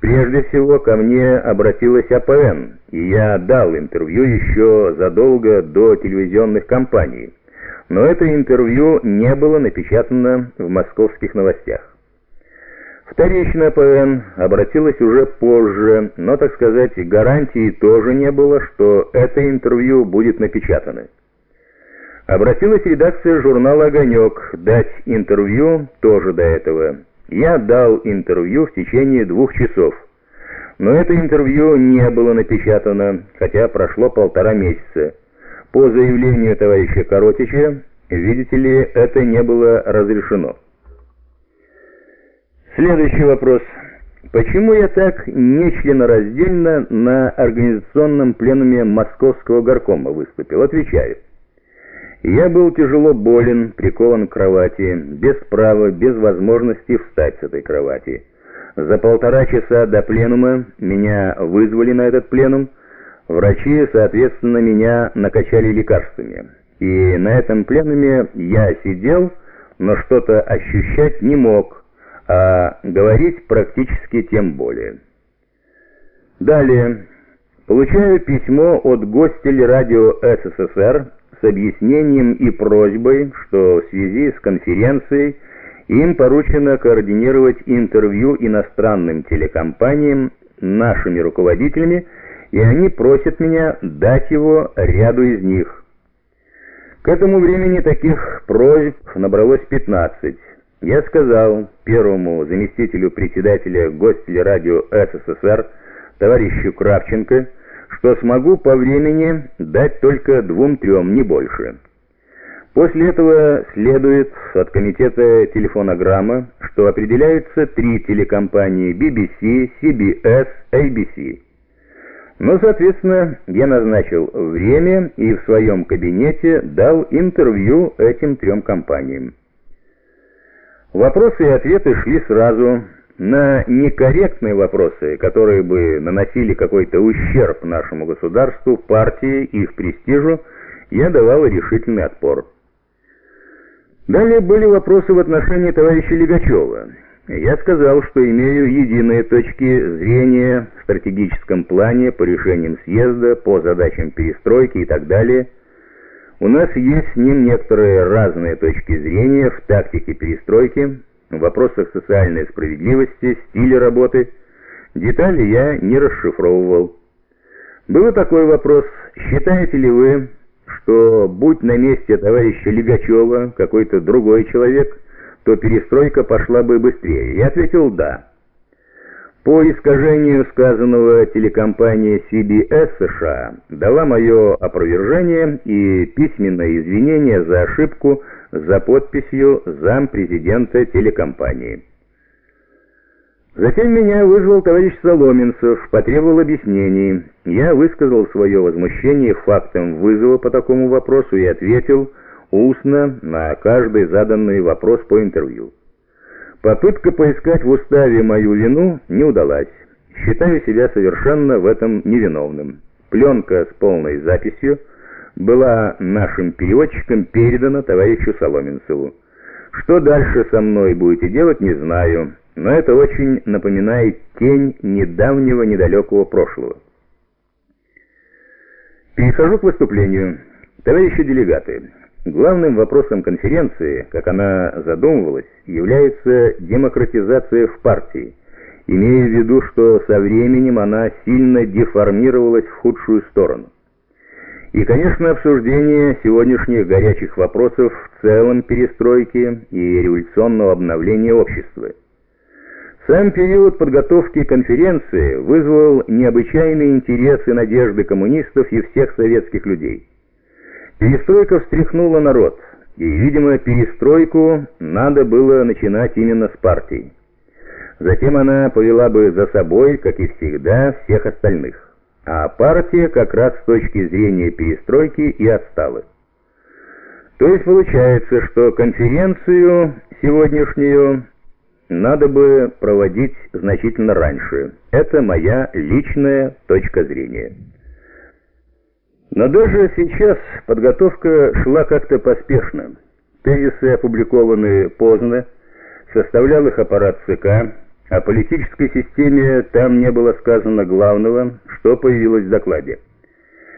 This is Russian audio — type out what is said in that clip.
Прежде всего ко мне обратилась АПН, и я дал интервью еще задолго до телевизионных кампаний. Но это интервью не было напечатано в московских новостях. Вторично АПН обратилась уже позже, но, так сказать, гарантии тоже не было, что это интервью будет напечатано. Обратилась редакция журнала «Огонек» дать интервью тоже до этого. Я дал интервью в течение двух часов. Но это интервью не было напечатано, хотя прошло полтора месяца. По заявлению товарища Коротича, видите ли, это не было разрешено. Следующий вопрос. Почему я так нечленораздельно на организационном пленуме Московского горкома выступил? Отвечаю. Я был тяжело болен, прикован к кровати, без права, без возможности встать с этой кровати. За полтора часа до пленума меня вызвали на этот пленум. Врачи, соответственно, меня накачали лекарствами. И на этом пленуме я сидел, но что-то ощущать не мог, а говорить практически тем более. Далее. Получаю письмо от гостя радио СССР с объяснением и просьбой, что в связи с конференцией им поручено координировать интервью иностранным телекомпаниям нашими руководителями, и они просят меня дать его ряду из них. К этому времени таких просьб набралось 15. Я сказал первому заместителю председателя Гостелерадио СССР товарищу Кравченко, что смогу по времени дать только двум-трем, не больше. После этого следует от комитета телефонограмма, что определяются три телекомпании BBC, CBS, ABC. Но, соответственно, я назначил время и в своем кабинете дал интервью этим трем компаниям. Вопросы и ответы шли сразу. На некорректные вопросы, которые бы наносили какой-то ущерб нашему государству, партии, их престижу, я давал решительный отпор. Далее были вопросы в отношении товарища Легачева. Я сказал, что имею единые точки зрения в стратегическом плане по решениям съезда, по задачам перестройки и так далее. У нас есть с ним некоторые разные точки зрения в тактике перестройки, в вопросах социальной справедливости, стиля работы. Детали я не расшифровывал. Был такой вопрос, считаете ли вы, что будь на месте товарища Легачева какой-то другой человек, то перестройка пошла бы быстрее. Я ответил «да». По искажению сказанного телекомпания CBS США дала мое опровержение и письменное извинение за ошибку за подписью зампрезидента телекомпании. Затем меня вызвал товарищ Соломенцев, потребовал объяснений. Я высказал свое возмущение фактом вызова по такому вопросу и ответил устно на каждый заданный вопрос по интервью. Попытка поискать в уставе мою вину не удалась. Считаю себя совершенно в этом невиновным. Пленка с полной записью была нашим переводчиком передана товарищу Соломенцеву. Что дальше со мной будете делать, не знаю но это очень напоминает тень недавнего недалекого прошлого. Перехожу к выступлению. Товарищи делегаты, главным вопросом конференции, как она задумывалась, является демократизация в партии, имея в виду, что со временем она сильно деформировалась в худшую сторону. И, конечно, обсуждение сегодняшних горячих вопросов в целом перестройки и революционного обновления общества – сам период подготовки конференции вызвал необычайный интерес и надежды коммунистов и всех советских людей. Перестройка встряхнула народ, и, видимо, перестройку надо было начинать именно с партии. Затем она повела бы за собой, как и всегда, всех остальных. А партия как раз с точки зрения перестройки и отстала. То есть получается, что конференцию сегодняшнюю надо бы проводить значительно раньше. Это моя личная точка зрения. Но даже сейчас подготовка шла как-то поспешно. Тезисы опубликованы поздно, составлял их аппарат ЦК, О политической системе там не было сказано главного, что появилось в докладе.